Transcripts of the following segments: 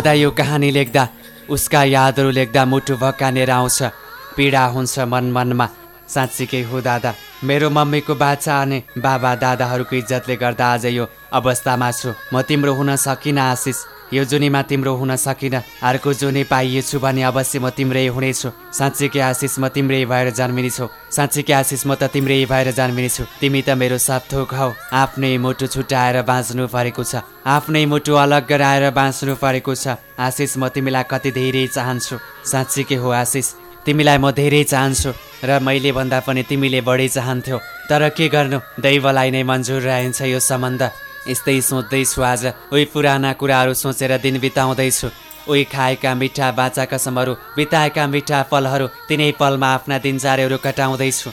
दादा यो कहानी लेख्दा उसका यादहरू लेख्दा मुटु भक्कानेर आउँछ। पीडा हुन्छ मन मनमा। साँच्चीकै हो दादा मेरो मम्मीको बाछा अनि बाबा दादाहरूको इज्जतले गर्दा आज यो अवस्थामा छु। म तिम्रो हुन सकिनँ आशिष। यो जुनीमा तिम्रो हुन सकिनँ अर्को जुनी पाइएछु भने अवश्य म तिम्रै हुनेछु। साँच्चीकै आशिष म तिम्रै भएर जन्मिने छु साँच्चीकै आशिष म त तिम्रै भएर जन्मिने छु तिमी त मेरो साथोक हौ। आफ्नै मुटु छुट्याएर बाँच्नु परेको छ। आफ्नै मुटु अलग गराएर बाँच्नु परेको छ। आशिष म तिमीलाई कति धेरै चाहन्छु। साँच्चीकै हो आशिष तिमीलाई म धेरै चाहन्छु र मैले भन्दा पनि तिमीले बढी चाहन्थ्यौ। तर के गर्नु? दैवलाई नै मन्जुर रहन्छ यो सम्बन्ध। यस्तै सोच्दैछु आज। उही पुराना कुराहरू सोचेर दिन बिताउँदैछु। उही खाएका मिठा बाचा कसमहरू बिताएका मिठा पलहरू तिनै पलमा आफ्ना दिनचार्यहरू कटाउँदैछु।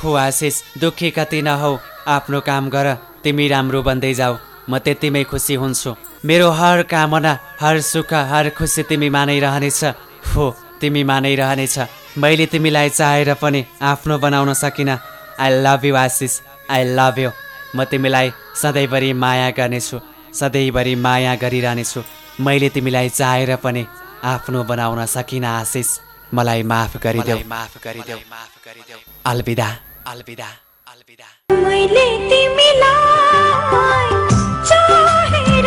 हो आशिष दुःखी कति नहौ आफ्नो काम गर तिमी राम्रो बन्दै जाऊ म त्यतिमै खुसी हुन्छु। मेरो हर कामना हर सुख हर खुसी तिमीमा नै रहनेछ। हो तिमीमा नै रहनेछ। मैले तिमीलाई चाहेर पनि आफ्नो बनाउन सकिनँ। I love you Ashish. I love you म तिमीलाई सधैँभरि माया गर्नेछु सधैँभरि माया गरिरहनेछु। मैले तिमीलाई चाहेर पनि आफ्नो बनाउन सकिनँ आशिष मलाई माफ गरिदेऊ। माफ गरिदेऊ माफ गरिदेऊ। अलविदा अलविदा। अलविदा। मैले तिमीलाई चाहेर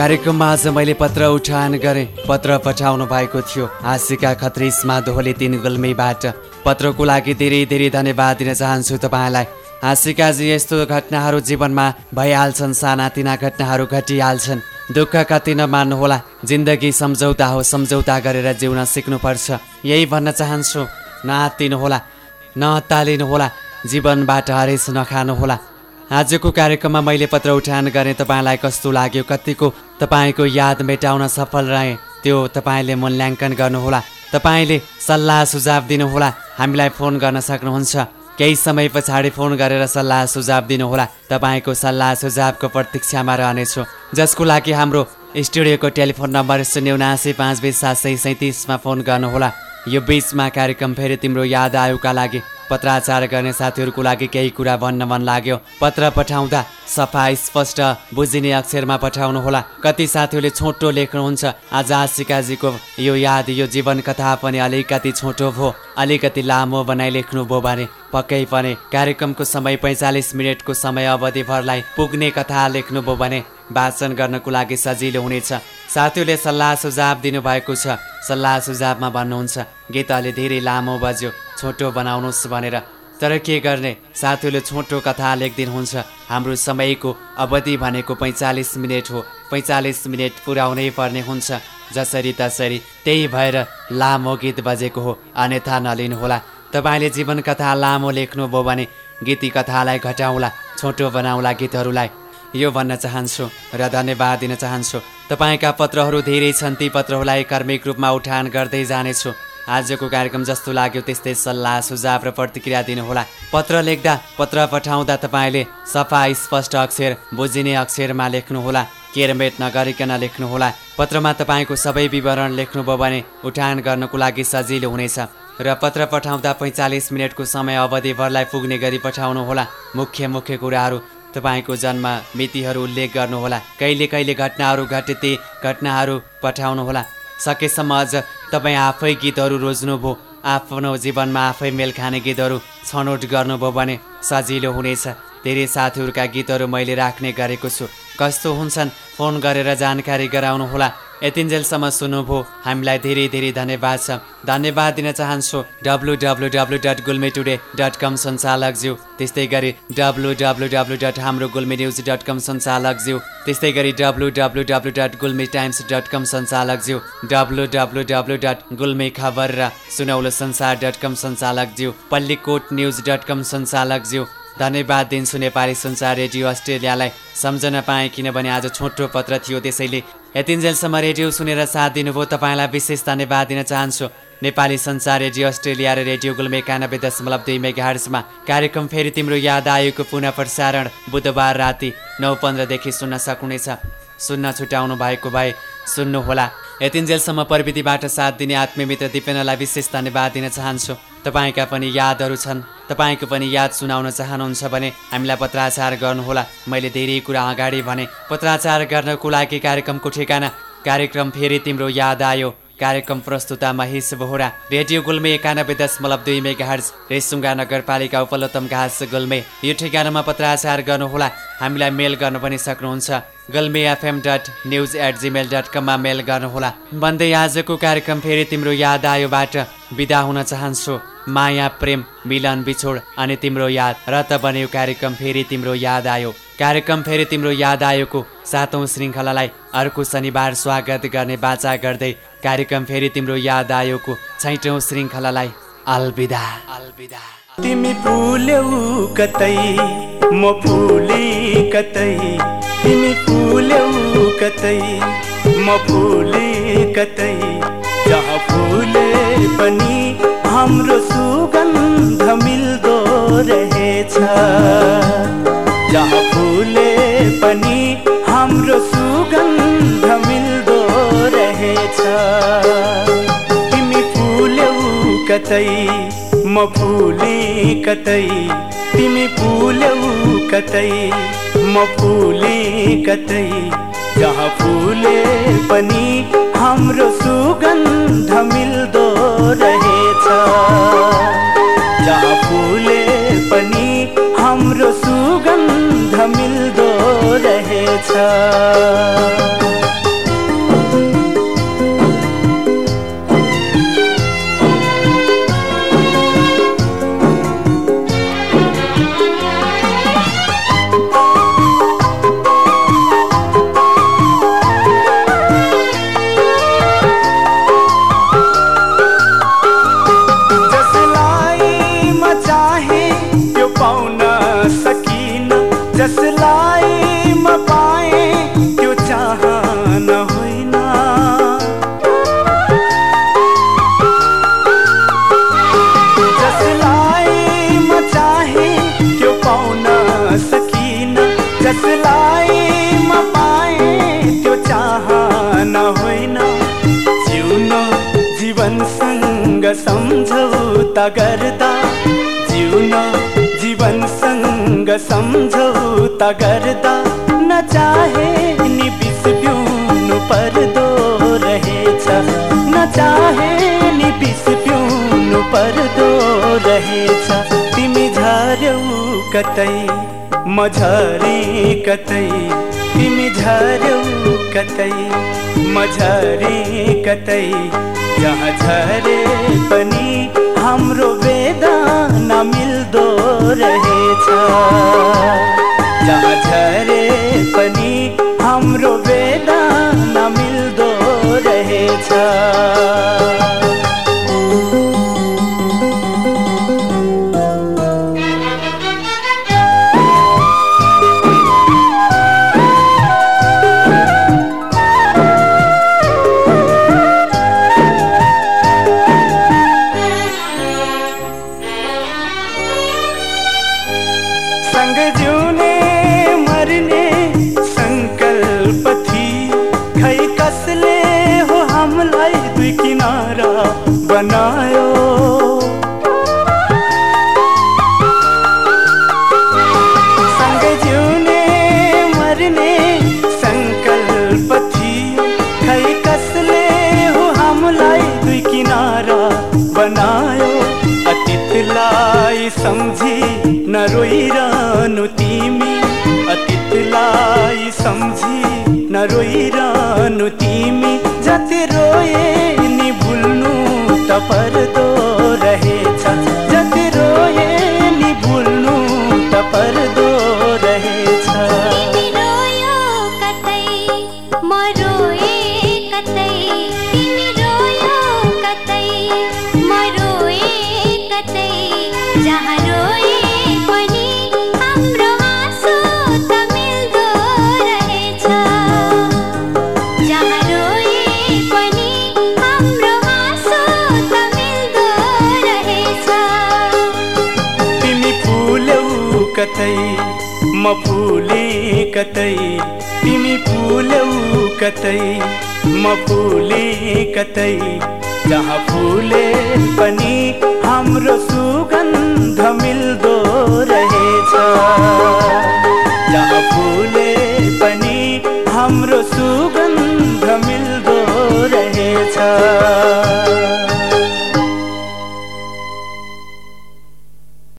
कार्यक्रममा आज मैले पत्र उठान गरेँ। पत्र पठाउनु भएको थियो। हाँसीका खत्रिसमा दोहोली तिन गुल्मीबाट पत्रको लागि धेरै धेरै धन्यवाद दिन चाहन्छु तपाईँलाई। हाँसीकाजी यस्तो घटनाहरू जीवनमा भइहाल्छन् सानातिना घटनाहरू घटिहाल्छन्। दुःख कति नमान्नुहोला जिन्दगी सम्झौता हो सम्झौता गरेर जिउन सिक्नुपर्छ। यही भन्न चाहन्छु। नआत्तिनुहोला नहत्तालिनुहोला जीवनबाट हरेस नखानुहोला। आजको कार्यक्रममा मैले पत्र उठान गरेँ तपाईँलाई कस्तो लाग्यो कतिको तपाईँको याद मेटाउन सफल रहेँ त्यो तपाईँले मूल्याङ्कन गर्नुहोला। तपाईँले सल्लाह सुझाव दिनुहोला हामीलाई फोन गर्न सक्नुहुन्छ। केही समय पछाडि फोन गरेर सल्लाह सुझाव दिनुहोला। तपाईँको सल्लाह सुझावको प्रतीक्षामा रहनेछु। जसको लागि हाम्रो स्टुडियोको टेलिफोन नम्बर शून्य उनासी पाँच बिस सात सय सैँतिसमा फोन गर्नुहोला। यो बिचमा कार्यक्रम फेरि तिम्रो याद आयुका लागि पत्राचार गर्ने साथीहरूको लागि केही कुरा भन्न मन लाग्यो। पत्र पठाउँदा सफा स्पष्ट बुझिने अक्षरमा पठाउनुहोला। कति साथीहरूले छोटो लेख्नुहुन्छ। आज आशिकाजीको यो याद यो जीवन कथा पनि अलिकति छोटो भयो। अलिकति लामो बनाइ लेख्नुभयो भने पक्कै पनि कार्यक्रमको समय पैँचालिस मिनटको समय अवधिभरलाई पुग्ने कथा लेख्नुभयो भने वाचन गर्नको लागि सजिलो हुनेछ। साथीहरूले सल्लाह सुझाव दिनुभएको छ। सल्लाह सुझावमा भन्नुहुन्छ गीत अलि धेरै लामो बज्यो छोटो बनाउनुहोस् भनेर। तर के गर्ने? साथीहरूले छोटो कथा लेखिदिनुहुन्छ। हाम्रो समयको अवधि भनेको पैँचालिस मिनट हो। पैँचालिस मिनट पुर्याउनै पर्ने हुन्छ। जसरी तसरी त्यही भएर लामो गीत बजेको हो। अन्यथा नलिनुहोला। तपाईँले जीवन कथा लामो लेख्नुभयो भने गीती कथालाई घटाउँला छोटो बनाउला गीतहरूलाई। यो भन्न चाहन्छु र धन्यवाद दिन चाहन्छु। तपाईँका पत्रहरू धेरै छन् ती पत्रहरूलाई कार्मिक रूपमा उठान गर्दै जानेछु। आजको कार्यक्रम जस्तो लाग्यो त्यस्तै सल्लाह सुझाव र प्रतिक्रिया दिनुहोला। पत्र लेख्दा पत्र पठाउँदा तपाईँले सफा स्पष्ट अक्षर बुझिने अक्षरमा लेख्नुहोला। केरमेट नगरिकन लेख्नुहोला। पत्रमा तपाईँको सबै विवरण लेख्नुभयो भने उठान गर्नको लागि सजिलो हुनेछ। र पत्र पठाउँदा पैँचालिस मिनटको समय अवधिभरलाई पुग्ने गरी पठाउनुहोला। मुख्य मुख्य कुराहरू तपाईँको जन्म मितिहरू उल्लेख गर्नुहोला। कहिले कहिले घटनाहरू घटे ती घटनाहरू पठाउनुहोला। सकेसम्म अझ तपाईँ आफै गीतहरू रोज्नुभयो। आफ्नो जीवनमा आफै मेल खाने गीतहरू छनौट गर्नुभयो भने सजिलो हुनेछ। धेरै साथीहरूका गीतहरू मैले राख्ने गरेको छु। कस्तो हुन्छन्? फोन गरेर जानकारी गराउनुहोला। यतिन्जेलसम्म सुन्नुभयो। हामीलाई धेरै धेरै धन्यवाद छ। धन्यवाद दिन चाहन्छु W W W dot Gulmi today dot com सञ्चालकज्यू। त्यस्तै गरी डब्लु डब्लु डब्लु डट हाम्रो गुल्मे न्युज डट कम सञ्चालकज्यू। त्यस्तै गरी W W W dot Gulmi times dot com सञ्चालकज्यू। W W W dot Gulmi खबर र सुनौलो संसार डट कम सञ्चालकज्यू। पल्लीकोट न्युज डट कम सञ्चालकज्यू। धन्यवाद दिन्छु नेपाली संसार रेडियो अस्ट्रेलियालाई। सम्झन पाएँ किनभने आज छोटो पत्र थियो त्यसैले यतिन्जेलसम्म रेडियो सुनेर साथ दिनुभयो तपाईँलाई विशेष धन्यवाद दिन चाहन्छु। नेपाली संसार रेडियो अस्ट्रेलिया र रेडियो गुल्म एकानब्बे दशमलव दुई मेगाहर्समा कार्यक्रम फेरि तिम्रो याद आएको पुनः प्रसारण बुधबार राति नौ पन्ध्रदेखि सुन्न सक्नुहुनेछ सुन्न छुट्याउनु भएको भए सुन्नुहोला। यतिन्जेलसम्म प्रविधिबाट साथ दिने आत्मीय मित्र दिपेनलाई विशेष धन्यवाद दिन चाहन्छु। तपाईँका पनि यादहरू छन्। तपाईँको पनि याद सुनाउन चाहनुहुन्छ भने हामीलाई पत्राचार गर्नुहोला। मैले धेरै कुरा अगाडि भने पत्राचार गर्नको लागि कार्यक्रमको ठेगाना कार्यक्रम फेरि तिम्रो याद आयो। कार्यक्रम प्रस्तुता महेश बोहरा। रेडियो गुल्मे एकानब्बे दशमलव दुई मेगा हर्ज रेसुङ्गा नगरपालिका उपलब्धम घाँस गुल्मे। यो ठेगानामा पत्राचार गर्नुहोला। हामीलाई मेल गर्न पनि सक्नुहुन्छ। Gulmi FM dot news at Gmail dot कममा मेल गर्नुहोला। भन्दै आजको कार्यक्रम फेरि तिम्रो याद आयोबाट बिदा हुन चाहन्छु। माया प्रेम मिलन बिछोड अनि तिम्रो याद। र त बन्यो कार्यक्रम फेरि तिम्रो याद आयो। कार्यक्रम फेरि तिम्रो याद आयोको सातौँ श्रृङ्खलालाई अर्को शनिबार स्वागत गर्ने बाचा गर्दै कार्यक्रम फेरि तिम्रो याद आयोको छैटौँ श्रृङ्खलालाई अलविदा। अलविदा। तिमी फुल्यौ कतै म फुले कतै। तिमी फुल्यौ कतै म फुले कतै। जहाँ फुले पनि हाम्रो सुगन्ध मिल्दो रहेछ। जहाँ फुले पनि हाम्रो सुगन्ध मिल्दो रहेछ। तिमी फुल्यौ कतै म फुले कतै। तिमी फुल्यौ कतै म फुले कतै। जहाँ फुले पनि हाम्रो सुगन्ध मिल्दो रहेछ। जहाँ फुले पनि हाम्रो सुगन्ध मिल्दो रहेछ। सम्झौता गर्दा जिउन जीवनसँग सम्झौता गर्दा नचाहे नि पिउनु पर्दो रहेछ। नचाहे नि पिउनु पर्दो रहेछ। तिमी झर्यौ कतै म झरे कतै। तिमी झर्यौ कतै म झरे कतै। जहाँ झरे पनि हाम्रो वेदना मिल्दो रहेछ। जहाँ झरे पनि हाम्रो वेदना सम्झी नरोइरहनु तिमी। अतीतलाई सम्झी नरोइरहनु तिमी। जति रोए नि भुल्नु त पर्दो। कतै म फुले कतै तिमी फुल्यौ कतै म फुले कतै जहाँ फुले पनि हाम्रो सुगन्ध मिल्दो रहेछ। जहाँ फुले पनि हाम्रो सुगन्ध मिल्दो रहेछ।